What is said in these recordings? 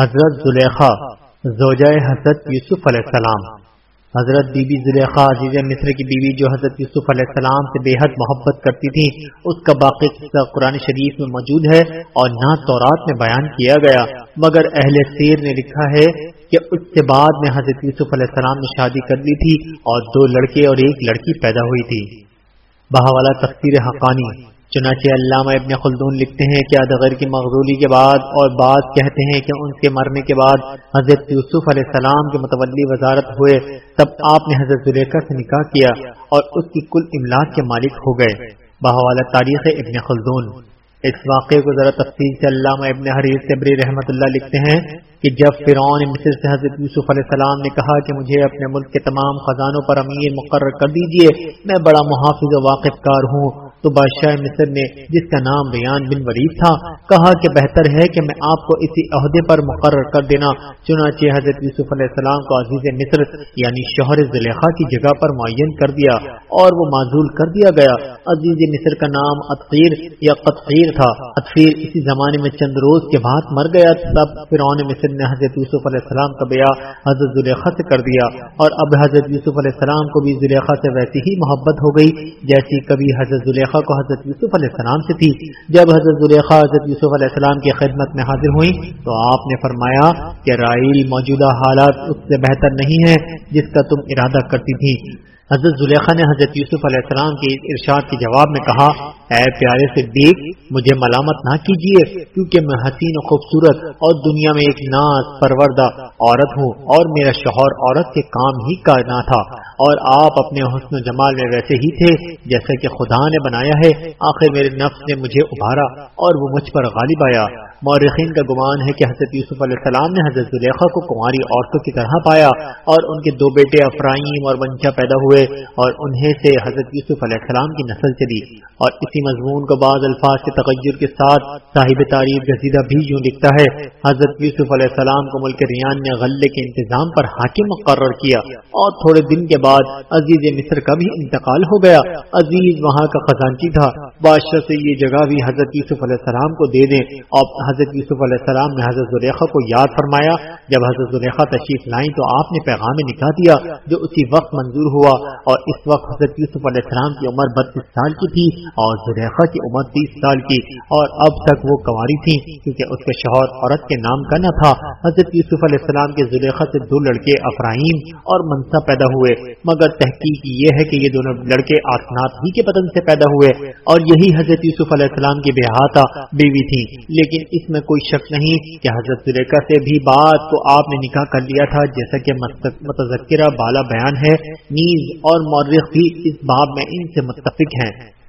حضرت زلیخا، زوجہ حضرت یوسف علیہ السلام۔ حضرت بی بی زلیخا، عزیز مصر کی بیوی جو حضرت یوسف علیہ السلام سے بے حد محبت کرتی تھی، اس کا باقی قصہ قرآن شریف میں موجود ہے اور نہ تورات میں بیان کیا گیا۔ مگر اہل سیر نے لکھا ہے کہ اس سے بعد میں حضرت یوسف علیہ السلام نے شادی کر لی تھی اور دو لڑکے اور ایک لڑکی پیدا ہوئی تھی۔ بہاوالا تفسیر حقانی۔ چنانچہ علامہ ابن خلدون لکھتے ہیں کہ ادغیر کی مغزولی کے بعد اور بعض کہتے ہیں کہ ان کے مرنے کے بعد حضرت یوسف علیہ السلام کے متولی وزارت ہوئے، تب آپ نے حضرت زلیخا سے نکاح کیا اور اس کی کل املاک کے مالک ہو گئے۔ بہوالا تاریخ ابن خلدون۔ اس واقعے کو ذرا تفصیل سے علامہ ابن حریر صبری رحمۃ اللہ لکھتے ہیں کہ جب فرعون مصر سے حضرت یوسف علیہ السلام نے کہا کہ مجھے اپنے ملک کے تمام خزانوں پر امیر مقرر کر دیجیے، میں بڑا محافظ و واقف کار ہوں۔ تو بادشاہ مصر نے جس کا نام ریان بن ولید تھا، کہا کہ بہتر ہے کہ میں آپ کو اسی عہدے پر مقرر کر دینا، چنانچہ حضرت یوسف علیہ السلام کو عزیز مصر یعنی شوہر زلیخا کی جگہ پر معین کر دیا اور وہ معذول کر دیا گیا۔ عزیز مصر کا نام اطفیر یا قطفیر تھا۔ اطفیر اسی زمانے میں چند روز کے بعد مر گیا، تب فرعون مصر نے حضرت یوسف علیہ السلام کا بیاہ حضرت زلیخا سے کر دیا اور اب حضرت یوسف علیہ السلام کو بھی زلیخا سے ویسی ہی محبت ہو گئی جیسی کبھی حضرت زلیخا زلیخا کو حضرت یوسف علیہ السلام سے تھی۔ جب حضرت زلیخا حضرت یوسف علیہ السلام کی خدمت میں حاضر ہوئی تو آپ نے فرمایا کہ رائل موجودہ حالات اس سے بہتر نہیں ہے جس کا تم ارادہ کرتی تھی۔ حضرت زلیخا نے حضرت یوسف علیہ السلام کے ارشاد کے جواب میں کہا، اے پیارے سے دیکھ مجھے ملامت نہ کیجیے، کیونکہ میں حسین و خوبصورت اور دنیا میں ایک ناز پروردہ عورت ہوں اور میرا شوہر عورت کے کام ہی کا نہ تھا اور آپ اپنے حسن و جمال میں ویسے ہی تھے جیسے کہ خدا نے بنایا ہے۔ آخر میرے نفس نے مجھے ابھارا اور وہ مجھ پر غالب آیا۔ مورخین کا گمان ہے کہ حضرت یوسف علیہ السلام نے حضرت زلیخا کو کماری عورتوں کی طرح پایا اور ان کے دو بیٹے افرائیم اور ونچا پیدا ہوئے۔ اور انہیں سے حضرت یوسف علیہ السلام کی نسل چلی اور اسی مضمون کو بعض الفاظ کے تغیر کے ساتھ صاحب تعریف جزیدہ بھی یوں لکھتا ہے، حضرت یوسف علیہ السلام کو ملک ریان نے غلے کے انتظام پر حاکم مقرر کیا اور تھوڑے دن کے بعد عزیز مصر کا بھی انتقال ہو گیا۔ عزیز وہاں کا خزانچی تھا۔ بادشاہ سے یہ جگہ بھی حضرت یوسف علیہ السلام کو دے دیں۔ اور حضرت یوسف علیہ السلام نے حضرت زلیخا کو یاد فرمایا۔ جب حضرت زلیخا تشریف لائیں تو آپ نے پیغام نکاح دیا جو اسی وقت منظور ہوا۔ اور اس وقت حضرت یوسف علیہ السلام کی عمر بتیس سال کی تھی اور زلیخا کی عمر تیس سال کی۔ اور اب تک وہ کنواری تھی کیونکہ اس کے شوہر عورت کے نام کا نہ تھا۔ حضرت یوسف علیہ السلام کے زلیخا سے دو لڑکے افراہیم اور منسا پیدا ہوئے۔ مگر تحقیق یہ ہے کہ یہ دونوں لڑکے آسنات ہی کے پتن سے پیدا ہوئے۔ اور یہی حضرت یوسف علیہ السلام کی بےحاطہ بیوی تھی۔ لیکن اس میں کوئی شک نہیں کہ حضرت زلیخا سے بھی بات کو آپ نے نکاح کر لیا تھا، جیسا کہ متذکرہ بالا بیان ہے۔ نیز اور مورخ بھی اس باب میں ان سے متفق ہیں۔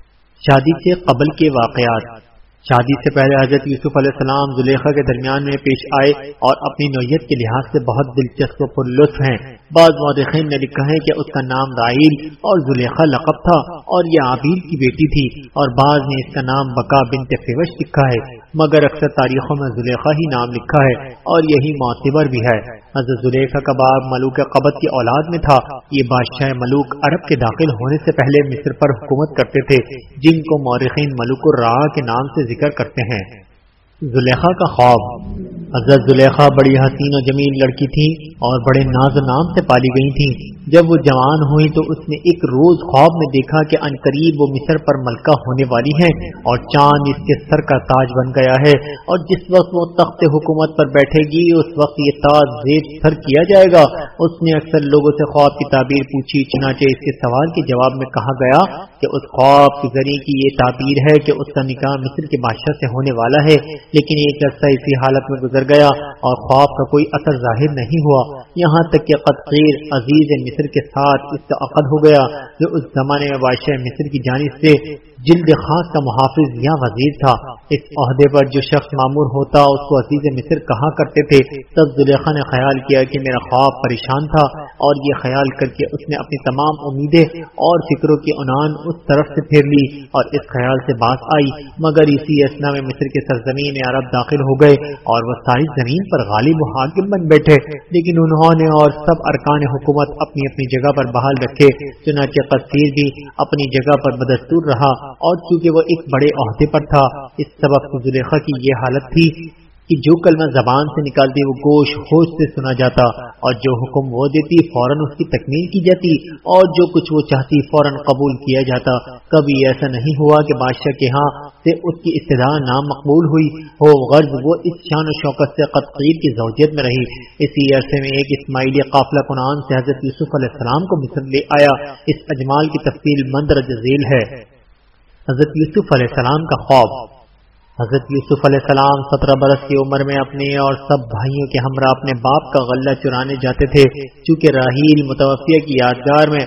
شادی سے قبل کے واقعات۔ شادی سے پہلے حضرت یوسف علیہ السلام زلیخا کے درمیان میں پیش آئے اور اپنی نوعیت کے لحاظ سے بہت دلچسپ و پر لطف ہیں۔ بعض مورخین نے لکھا ہے کہ اس کا نام رائل اور زلیخا لقب تھا اور یہ عابیل کی بیٹی تھی اور بعض نے اس کا نام بکا بن فیوش لکھا ہے۔ مگر اکثر تاریخوں میں زلیخا ہی نام لکھا ہے اور یہی معتبر بھی ہے۔ حضرت زلیخا کا باب ملوک قبط کی اولاد میں تھا۔ یہ بادشاہ ملوک عرب کے داخل ہونے سے پہلے مصر پر حکومت کرتے تھے، جن کو مورخین ملوک الرا کے نام سے ذکر کرتے ہیں۔ زلیخا کا خواب۔ حضرت زلیخا بڑی حسین و جمیل لڑکی تھی اور بڑے ناز و نام سے پالی گئی تھی جب وہ جوان ہوئی تو اس نے ایک روز خواب میں دیکھا کہ ان قریب وہ مصر پر ملکہ ہونے والی ہے اور چاند اس کے سر کا تاج بن گیا ہے اور جس وقت وہ تخت حکومت پر بیٹھے گی، اس وقت یہ تاج زیب سر کیا جائے گا۔ اس نے اکثر لوگوں سے خواب کی تعبیر پوچھی، چنانچہ اس کے سوال کے جواب میں کہا گیا کہ اس خواب کے ذریعے کی یہ تعبیر ہے کہ اس کا نکاح مصر کے بادشاہ سے ہونے والا ہے، لیکن ایک عرصہ اسی حالت میں گزر گیا اور خواب کا کوئی اثر ظاہر نہیں ہوا۔ یہاں تک کہ قطیر عزیز مصر کے ساتھ اس کا عقد ہو گیا، جو اس زمانے میں بادشاہ مصر کی جانب سے جلد خاص کا محافظ یا وزیر تھا۔ اس عہدے پر جو شخص معمور ہوتا، اس کو عزیز مصر کہا کرتے تھے؟ تب زلیخا نے خیال کیا کہ میرا خواب پریشان تھا اور یہ خیال کر کے اس نے اپنی تمام امیدیں اور فکروں کی عنان اس طرف سے پھیر لی اور اس خیال سے بات آئی۔ مگر اسی اسنا میں مصر کے سرزمین عرب داخل ہو گئے اور وہ ساری زمین پر غالب و حاکم بن بیٹھے۔ لیکن انہوں نے اور سب ارکان حکومت اپنی اپنی جگہ پر بحال رکھے، چنانچہ قصیر بھی اپنی جگہ پر بدستور رہا۔ اور چونکہ وہ ایک بڑے عہدے پر تھا، اس سبب زلیخا کی یہ حالت تھی کہ جو کلمہ زبان سے نکالتی وہ گوش ہوش سے سنا جاتا اور جو حکم وہ دیتی فوراً اس کی تکمیل کی جاتی اور جو کچھ وہ چاہتی فوراً قبول کیا جاتا۔ کبھی ایسا نہیں ہوا کہ بادشاہ کے ہاں سے اس کی ابتدا نام مقبول ہوئی ہو، غرض وہ اس شان و شوکت سے قطعیر کی زوجیت میں رہی۔ اسی عرصے میں ایک اسماعیلی قافلہ کنان سے حضرت یوسف علیہ السلام کو مصر لے آیا۔ اس اجمال کی تفصیل مندر جزیل ہے۔ حضرت یوسف علیہ السلام کا خواب حضرت یوسف علیہ السلام سترہ برس کی عمر میں اپنے اور سب بھائیوں کے ہمراہ اپنے باپ کا غلہ چرانے جاتے تھے۔ چونکہ راہیل متوفیہ کی یادگار میں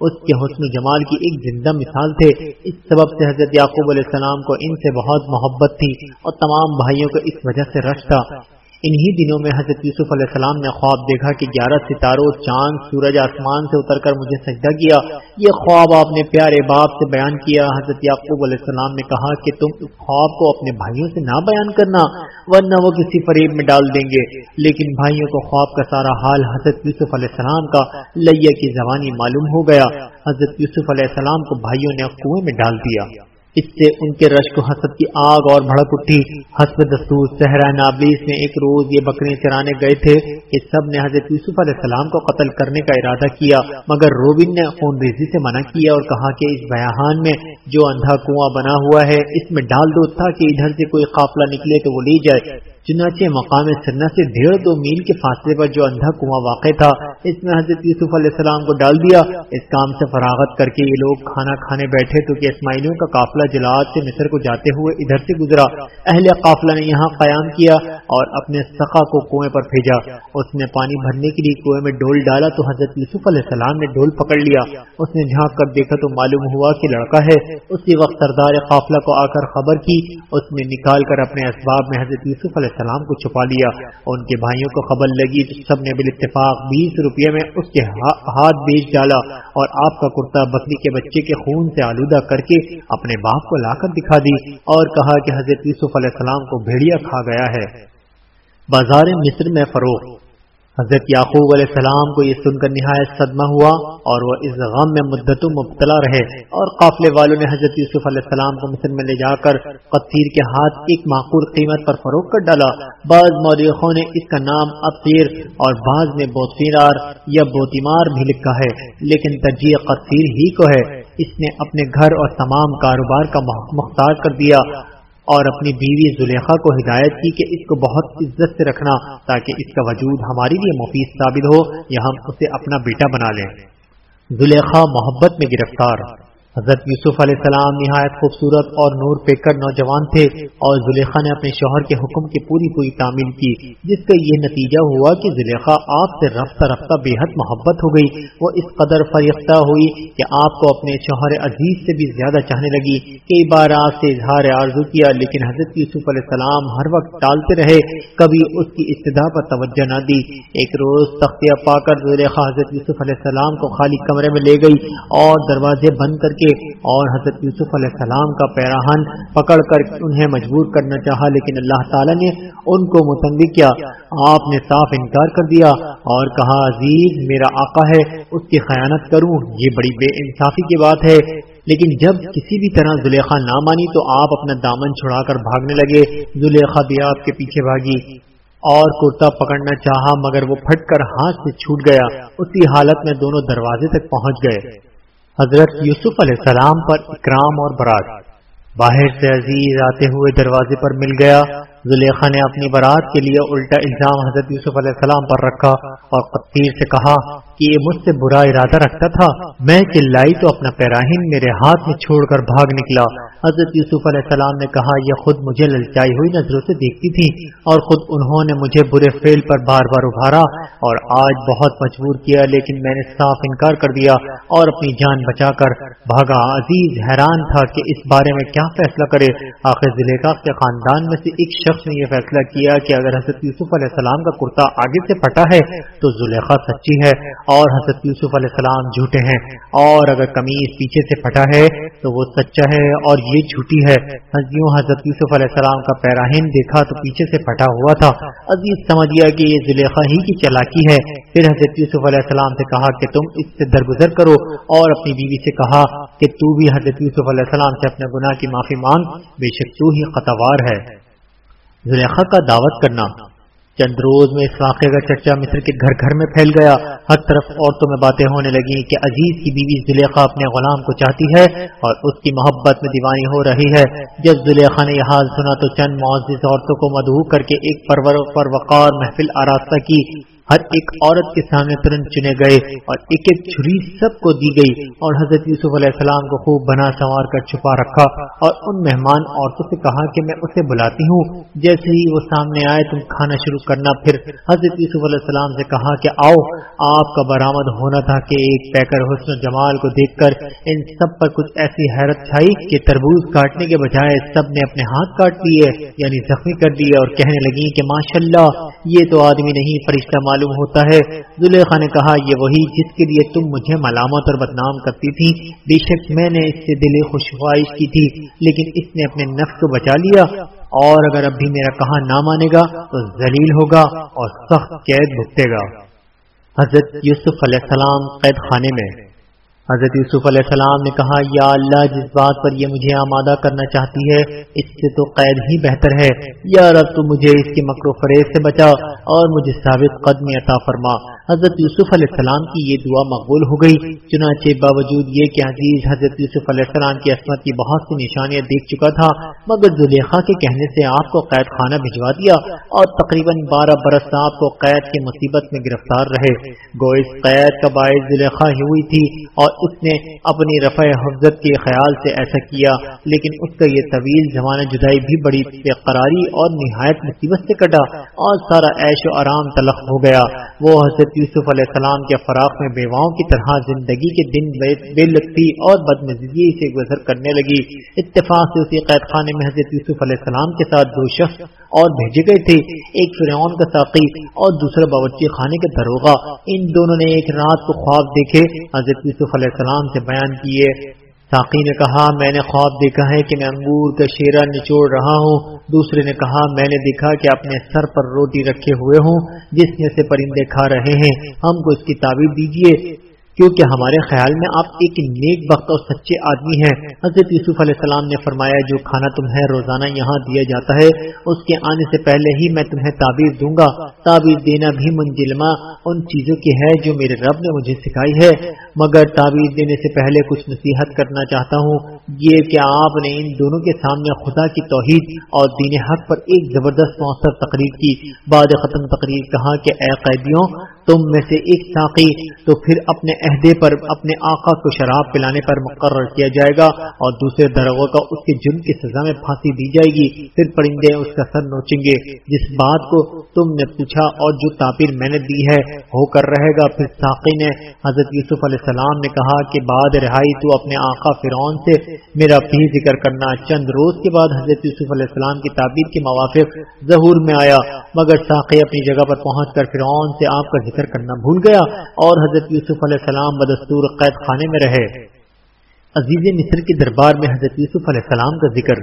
اس کے حسن و جمال کی ایک زندہ مثال تھے۔ اس سبب سے حضرت یعقوب علیہ السلام کو ان سے بہت محبت تھی اور تمام بھائیوں کو اس وجہ سے رش تھا۔ انہی دنوں میں حضرت یوسف علیہ السلام نے خواب دیکھا کہ گیارہ ستاروں، چاند، سورج، آسمان سے اتر کر مجھے سجدہ کیا۔ یہ خواب آپ نے پیارے باپ سے بیان کیا۔ حضرت یعقوب علیہ السلام نے کہا کہ تم اس خواب کو اپنے بھائیوں سے نہ بیان کرنا، ورنہ وہ کسی فریب میں ڈال دیں گے۔ لیکن بھائیوں کو خواب کا سارا حال حضرت یوسف علیہ السلام کا لیا کی زبانی معلوم ہو گیا۔ حضرت یوسف علیہ السلام کو بھائیوں نے کنویں میں ڈال دیا۔ اس سے ان کے رشک و حسد کی آگ اور بھڑک اٹھی۔ حسب دستور صحرا نابلیس میں ایک روز یہ بکرے چرانے گئے تھے کہ سب نے حضرت یوسف علیہ السلام کو قتل کرنے کا ارادہ کیا، مگر روبن نے خون ریزی سے منع کیا اور کہا کہ اس بیاہان میں جو اندھا کنواں بنا ہوا ہے، اس میں ڈال دو تھا کہ ادھر سے کوئی قافلہ نکلے تو وہ لی جائے۔ چنانچہ مقام سرنا سے ڈیڑھ دو میل کے فاصلے پر جو اندھا کنواں واقع تھا، اس میں حضرت یوسف علیہ السلام کو ڈال دیا۔ اس کام سے فراغت کر کے یہ لوگ کھانا کھانے بیٹھے تو کہ اسماعیلیوں کا قافلہ جلاد سے مصر کو جاتے ہوئے ادھر سے گزرا۔ اہل قافلہ نے یہاں قیام کیا اور اپنے سخا کو کنویں پر بھیجا۔ اس نے پانی بھرنے کے لیے کنویں میں ڈول ڈالا تو حضرت یوسف علیہ السلام نے ڈول پکڑ لیا۔ اس نے جھانک کر دیکھا تو معلوم ہوا کہ لڑکا ہے۔ اسی وقت سردار قافلہ کو آ کر خبر کی۔ اس نے نکال کر اپنے اسباب میں حضرت یوسف علیہ السلام کو چھپا لیا اور ان کے بھائیوں کو خبر لگی تو سب نے بال اتفاق بیس روپے میں اس کے ہاتھ بیچ ڈالا اور آپ کا کرتا بکری کے بچے کے خون سے آلودہ کر کے اپنے باپ کو لا کر دکھا دی اور کہا کہ حضرت یوسف علیہ السلام کو بھیڑیا کھا گیا ہے۔ بازار مصر میں فروخت حضرت یعقوب علیہ السلام کو یہ سن کر نہایت صدمہ ہوا اور وہ اس غم میں مدتوں مبتلا رہے اور قافلے والوں نے حضرت یوسف علیہ السلام کو مصر میں لے جا کر قطیر کے ہاتھ ایک معقول قیمت پر فروخت کر ڈالا۔ بعض مورخوں نے اس کا نام ابیر اور بعض میں بوتفیرار یا بوتیمار بھی لکھا ہے، لیکن ترجیح قطیر ہی کو ہے۔ اس نے اپنے گھر اور تمام کاروبار کا مختار کر دیا۔ اور اپنی بیوی زلیخا کو ہدایت کی کہ اس کو بہت عزت سے رکھنا تاکہ اس کا وجود ہمارے لیے مفید ثابت ہو یا ہم اسے اپنا بیٹا بنا لیں۔ زلیخا محبت میں گرفتار۔ حضرت یوسف علیہ السلام نہایت خوبصورت اور نور پیکر نوجوان تھے اور زلیخا نے اپنے شوہر کے حکم کی پوری پوری تعمیل کی، جس کا یہ نتیجہ ہوا کہ زلیخا آپ سے رفتہ رفتہ بے حد محبت ہو گئی۔ وہ اس قدر فریختہ ہوئی کہ آپ کو اپنے شوہر عزیز سے بھی زیادہ چاہنے لگی۔ کئی بار آپ سے اظہار آرزو کیا، لیکن حضرت یوسف علیہ السلام ہر وقت ٹالتے رہے۔ کبھی اس کی ابتدا پر توجہ نہ دی۔ ایک روز تختیہ پا کر زلیخا حضرت یوسف علیہ السلام کو خالی کمرے میں لے گئی اور دروازے بند کر کے اور حضرت یوسف علیہ السلام کا پیراہن پکڑ کر انہیں مجبور کرنا چاہا، لیکن اللہ تعالیٰ نے ان کو متنوع کیا۔ آپ نے صاف انکار کر دیا اور کہا، عزیز، میرا آقا ہے، اس کی خیانت کروں۔ یہ بڑی بے انصافی کی بات ہے۔ لیکن جب کسی بھی طرح زلیخا نہ مانی تو آپ اپنا دامن چھڑا کر بھاگنے لگے۔ زلیخا بھی آپ کے پیچھے بھاگی۔ اور کرتا پکڑنا چاہا، مگر وہ پھٹ کر ہاتھ سے چھوٹ گیا۔ اسی حالت میں دونوں دروازے تک پہنچ گئے۔ حضرت یوسف علیہ السلام پر اکرام اور برات۔ باہر سے عزیز آتے ہوئے دروازے پر مل گیا۔ زلیخا نے اپنی برات کے لیے الٹا الزام حضرت یوسف علیہ السلام پر رکھا اور قطیر سے کہا کہ یہ مجھ سے برا ارادہ رکھتا تھا۔ میں چلائی تو اپنا پیراہین میرے ہاتھ میں چھوڑ کر بھاگ نکلا۔ حضرت یوسف علیہ السلام نے کہا، یہ خود مجھے للچائی ہوئی نظروں سے دیکھتی تھی اور خود انہوں نے مجھے برے فیل پر بار بار ابھارا اور آج بہت مجبور کیا، لیکن میں نے صاف انکار کر دیا اور اپنی جان بچا کر بھاگا۔ عزیز حیران تھا کہ اس بارے میں کیا فیصلہ کرے۔ آخر ضلع کے خاندان میں سے ایک شخص نے یہ فیصلہ کیا کہ اگر حضرت یوسف علیہ السلام کا کرتا آگے سے پھٹا ہے تو زلیخا سچی ہے اور حضرت یوسف علیہ السلام جھوٹے ہیں اور اگر قمیض پیچھے سے پھٹا ہے تو وہ سچا ہے اور یہ جھوٹی ہے۔ ہاں، یوں حضرت یوسف علیہ السلام کا پیراہین دیکھا تو پیچھے سے پھٹا ہوا تھا۔ عزیز، سمجھ گیا کہ یہ زلیخا ہی کی چلاکی ہے۔ پھر حضرت یوسف علیہ السلام سے کہا کہ تم اس سے درگزر کرو اور اپنی بیوی سے کہا کہ تو بھی حضرت یوسف علیہ السلام سے اپنے گناہ کی معافی مانگ، بے شک تو ہی قطوار ہے۔ زلیخا کا دعوت کرنا۔ چند روز میں اس واقعے کا چرچا مصر کے گھر گھر میں پھیل گیا۔ ہر طرف عورتوں میں باتیں ہونے لگی کہ عزیز کی بیوی زلیخا اپنے غلام کو چاہتی ہے اور اس کی محبت میں دیوانی ہو رہی ہے۔ جب زلیخا نے یہ حال سنا تو چند معزز عورتوں کو مدعو کر کے ایک پرور پر وقار محفل آراستہ کی۔ ہر ایک عورت کے سامنے ترنت چنے گئے اور ایک ایک چھری سب کو دی گئی اور حضرت یوسف علیہ السلام کو خوب بنا سنوار کر چھپا رکھا اور ان مہمان عورتوں سے کہا کہ میں اسے بلاتی ہوں۔ جیسے ہی وہ سامنے آئے تم کھانا شروع کرنا۔ پھر حضرت یوسف علیہ السلام سے کہا کہ آؤ، آپ کا برآمد ہونا تھا کہ ایک پیکر حسن و جمال کو دیکھ کر ان سب پر کچھ ایسی حیرت چھائی کہ تربوز کاٹنے کے بجائے سب نے اپنے ہاتھ کاٹ لیے یعنی زخمی کر دیے اور کہنے لگی کہ ماشاء اللہ یہ تو آدمی نہیں، فرشتہ معلوم ہوتا ہے۔ زلیخا نے کہا، یہ وہی جس کے لیے تم مجھے ملامت اور بدنام کرتی تھی۔ بے شک میں نے اس سے دل خوش خواہش کی تھی، لیکن اس نے اپنے نفس کو بچا لیا۔ اور اگر اب بھی میرا کہا نہ مانے گا، تو ذلیل ہوگا اور سخت قید بھگتے گا۔ حضرت یوسف علیہ السلام قید خانے میں۔ حضرت یوسف علیہ السلام نے کہا، یا اللہ، جس بات پر یہ مجھے آمادہ کرنا چاہتی ہے، اس سے تو قید ہی بہتر ہے۔ یا رب، تو مجھے اس کی مکر و فریض سے بچا اور مجھے ثابت قدم عطا فرما۔ حضرت یوسف علیہ السلام کی یہ دعا مقبول ہو گئی۔ چنانچہ باوجود یہ کہ عزیز حضرت یوسف علیہ السلام کی عصمت کی بہت سی نشانیاں دیکھ چکا تھا، مگر زلیخا کے کہنے سے آپ کو قید خانہ بھجوا دیا اور تقریباً بارہ برس آپ کو قید کی مصیبت میں گرفتار رہے۔ گو اس قید کا باعث زلیخا ہی ہوئی تھی اور اس نے اپنی رفع حفظت کے خیال سے ایسا کیا، لیکن اس کا یہ طویل زمانہ جدائی بھی بڑی بے قراری اور نہایت مصیبت سے کٹا۔ اور سارا عیش و آرام تلخ ہو گیا۔ وہ حضرت یوسف علیہ السلام کے فراق میں بیواؤں کی طرح زندگی کے دن بے لطفی اور بد نظری سے گزر کرنے لگی۔ اتفاق سے اسی قید خانے میں حضرت یوسف علیہ السلام کے ساتھ دو شخص اور بھیجے گئے تھے۔ ایک فرعون کا ساقی اور دوسرا باورچی خانے کا دروگا ان دونوں نے ایک رات کو خواب دیکھے۔ حضرت یوسف علیہ السلام سے بیان کیے۔ ساقی نے کہا، میں نے خواب دیکھا ہے کہ میں انگور کا شیرا نچوڑ رہا ہوں۔ دوسرے نے کہا، میں نے دیکھا کہ اپنے سر پر روٹی رکھے ہوئے ہوں، جس میں سے پرندے کھا رہے ہیں۔ ہم کو اس کی تعبیر دیجیے کیونکہ ہمارے خیال میں آپ ایک نیک وقت اور سچے آدمی ہیں۔ حضرت یوسف علیہ السلام نے فرمایا، جو کھانا تمہیں روزانہ یہاں دیا جاتا ہے، اس کے آنے سے پہلے ہی میں تمہیں تعبیر دوں گا۔ تعبیر دینا بھی منجلما ان چیزوں کی ہے جو میرے رب نے مجھے سکھائی ہے۔ مگر تعبیر دینے سے پہلے کچھ نصیحت کرنا چاہتا ہوں، یہ کہ آپ نے ان دونوں کے سامنے خدا کی توحید اور دین حق پر ایک زبردست مؤثر تقریر کی۔ بعد ختم تقریر کہا کہ، اے قیدیوں، تم میں سے ایک ساقی تو پھر اپنے عہدے پر، اپنے آقا کو شراب پلانے پر مقرر کیا جائے گا اور دوسرے درغوں کا اس کے جرم کی سزا میں پھانسی دی جائے گی۔ پھر پرندے اس کا سر نوچیں گے۔ جس بات کو تم نے پوچھا اور جو تعبیر میں نے دی ہے ہو کر رہے گا۔ پھر ساقی نے حضرت یوسف علیہ السلام نے کہا کہ بعد رہائی تو اپنے آقا فرعون سے، میرا بھی ذکر کرنا چند روز کے بعد حضرت یوسف علیہ السلام کی تعبیر کے موافق ظہور میں آیا، مگر ساقی اپنی جگہ پر پہنچ کر فرعون سے آپ کا ذکر ذکر کرنا بھول گیا اور حضرت یوسف علیہ السلام بدستور قید خانے میں رہے۔ عزیز مصر کے دربار میں حضرت یوسف علیہ السلام کا ذکر۔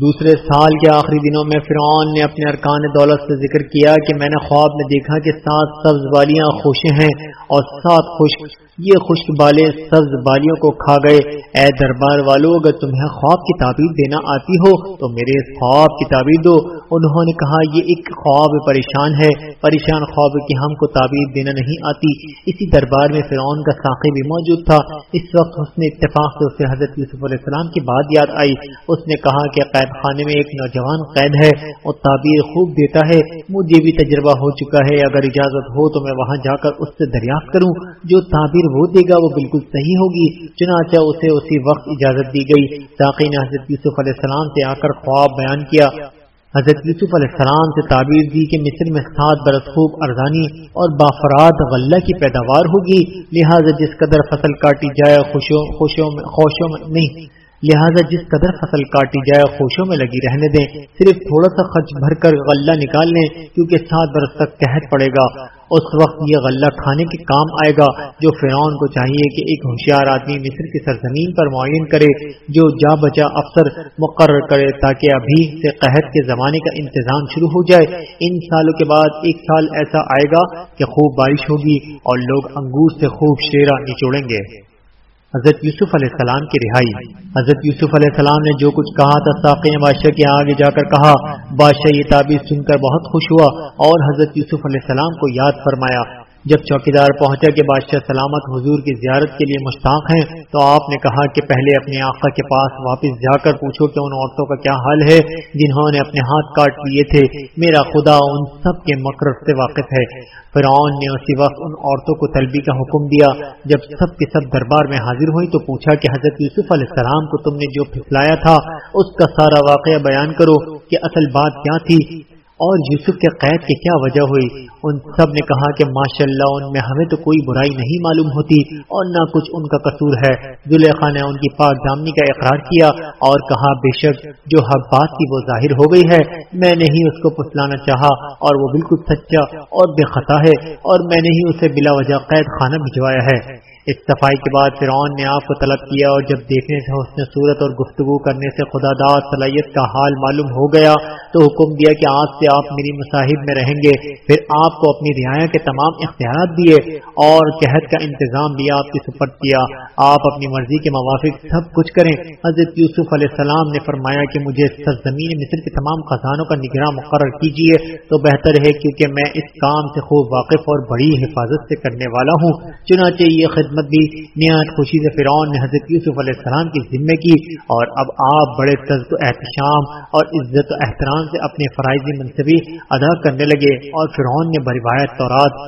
دوسرے سال کے آخری دنوں میں فرعون نے اپنے ارکان دولت سے ذکر کیا کہ میں نے خواب میں دیکھا کہ سات سبز بالیاں خوشیں ہیں اور سات خشک یہ خشک بالے سبز بالیوں کو کھا گئے۔ اے دربار والو، اگر تمہیں خواب کی تعبیر دینا آتی ہو تو میرے خواب کی تعبیر دو۔ انہوں نے کہا، یہ ایک خواب پریشان ہے، پریشان خواب کی ہم کو تعبیر دینا نہیں آتی۔ اسی دربار میں فرعون کا ساقی بھی موجود تھا۔ اس وقت اس نے اتفاق سے اسے حضرت یوسف علیہ السلام کی بات یاد آئی۔ اس نے کہا کہ قید خانے میں ایک نوجوان قید ہے اور تعبیر خوب دیتا ہے۔ مجھے بھی تجربہ ہو چکا ہے، اگر اجازت ہو تو میں وہاں جا کر اس سے دریافت کروں۔ جو تعبیر وہ دے گا وہ بالکل صحیح ہوگی۔ چنانچہ اسے اسی وقت اجازت دی گئی۔ تاکہ نے حضرت یوسف علیہ السلام سے آ کر خواب بیان کیا۔ حضرت یوسف علیہ السلام سے تعبیر دی کہ مصر میں سات برس خوب ارزانی اور بافراد غلہ کی پیداوار ہوگی، لہٰذا جس قدر فصل کاٹی جائے خوشوں خوشوں میں خوشوں میں نہیں۔ لہٰذا جس قدر فصل کاٹی جائے خوشوں میں لگی رہنے دیں، صرف تھوڑا سا خرچ بھر کر غلہ نکال لیں، کیونکہ سات برس تک قحط پڑے گا۔ اس وقت یہ غلہ کھانے کے کام آئے گا، جو فرعون کو چاہیے کہ ایک ہوشیار آدمی مصر کی سرزمین پر معین کرے، جو جا بچا افسر مقرر کرے، تاکہ ابھی سے قحط کے زمانے کا انتظام شروع ہو جائے۔ ان سالوں کے بعد ایک سال ایسا آئے گا کہ خوب بارش ہوگی اور لوگ انگور سے خوب شیرا نچوڑیں گے۔ حضرت یوسف علیہ السلام کی رہائی۔ حضرت یوسف علیہ السلام نے جو کچھ کہا تھا، ساقی نے بادشاہ کے آگے جا کر کہا بادشاہ یہ تعبیر سن کر بہت خوش ہوا اور حضرت یوسف علیہ السلام کو یاد فرمایا۔ جب چوکیدار پہنچا کہ بادشاہ سلامت حضور کی زیارت کے لیے مشتاق ہیں، تو آپ نے کہا کہ پہلے اپنے آقا کے پاس واپس جا کر پوچھو کہ ان عورتوں کا کیا حال ہے جنہوں نے اپنے ہاتھ کاٹ لیے تھے۔ میرا خدا ان سب کے مقرر سے واقف ہے۔ فرعون نے اسی وقت ان عورتوں کو طلبی کا حکم دیا۔ جب سب کے سب دربار میں حاضر ہوئی تو پوچھا کہ حضرت یوسف علیہ السلام کو تم نے جو پھسلایا تھا، اس کا سارا واقعہ بیان کرو کہ اصل بات کیا تھی۔ اور یوسف کے قید کی کیا وجہ ہوئی؟ ان سب نے کہا کہ ماشاء اللہ ان میں ہمیں تو کوئی برائی نہیں معلوم ہوتی اور نہ کچھ ان کا قصور ہے۔ زلیخا نے ان کی پاک دامنی کا اقرار کیا اور کہا، بے شک جو حق بات کی وہ ظاہر ہو گئی ہے۔ میں نے ہی اس کو پسلانا چاہا اور وہ بالکل سچا اور بے خطا ہے اور میں نے ہی اسے بلا وجہ قید خانہ بھجوایا ہے۔ اس صفائی کے بعد فرعون نے آپ کو طلب کیا اور جب دیکھنے سے حسن صورت اور گفتگو کرنے سے خدا داد صلاحیت کا حال معلوم ہو گیا تو حکم دیا کہ آج سے آپ میری مصاحب میں رہیں گے۔ پھر آپ کو اپنی رعایا کے تمام اختیارات دیے اور قحط کا انتظام بھی آپ کی سپرد کیا۔ آپ اپنی مرضی کے موافق سب کچھ کریں۔ حضرت یوسف علیہ السلام نے فرمایا کہ مجھے سرزمین مصر کے تمام خزانوں کا نگراں مقرر کیجیے تو بہتر ہے کیونکہ میں اس کام سے خوب واقف اور بڑی حفاظت سے کرنے والا ہوں۔ چنانچہ یہ خدمت خدمت بھی نہایت خوشی سے فرعون نے حضرت یوسف علیہ السلام کی ذمے کی اور اب آپ بڑے تزد و احتشام اور عزت و احترام سے اپنے فرائضی منصبی ادا کرنے لگے اور فرعون نے بروایت تورات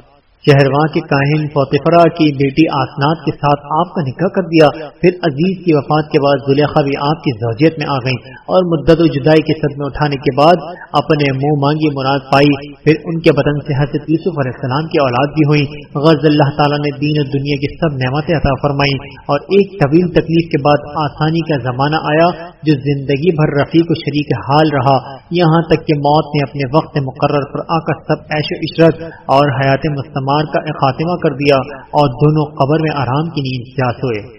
شہرواں کے کاہن فوتفرا کی بیٹی آسنات کے ساتھ آپ کا نکاح کر دیا، پھر عزیز کی وفات کے بعد زلیخا بھی آپ کی زوجیت میں آ گئی اور مدت و جدائی کے صدمے اٹھانے کے بعد اپنے منہ مانگی مراد پائی، پھر ان کے بدن سے حضرت یوسف علیہ السلام کی اولاد بھی ہوئی۔ غز اللہ تعالیٰ نے دین و دنیا کی سب نعمتیں عطا فرمائی اور ایک طویل تکلیف کے بعد آسانی کا زمانہ آیا جو زندگی بھر رفیق و شریک حال رہا۔ یہاں تک کہ موت نے اپنے وقت مقرر پر آ کر سب ایش و عشرت اور حیات مار کا خاتمہ کر دیا اور دونوں قبر میں آرام کی نیند کیا سوئے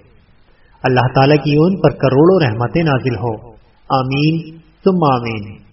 اللہ تعالیٰ کی ان پر کروڑوں رحمتیں نازل ہو۔ آمین۔ ثم آمین۔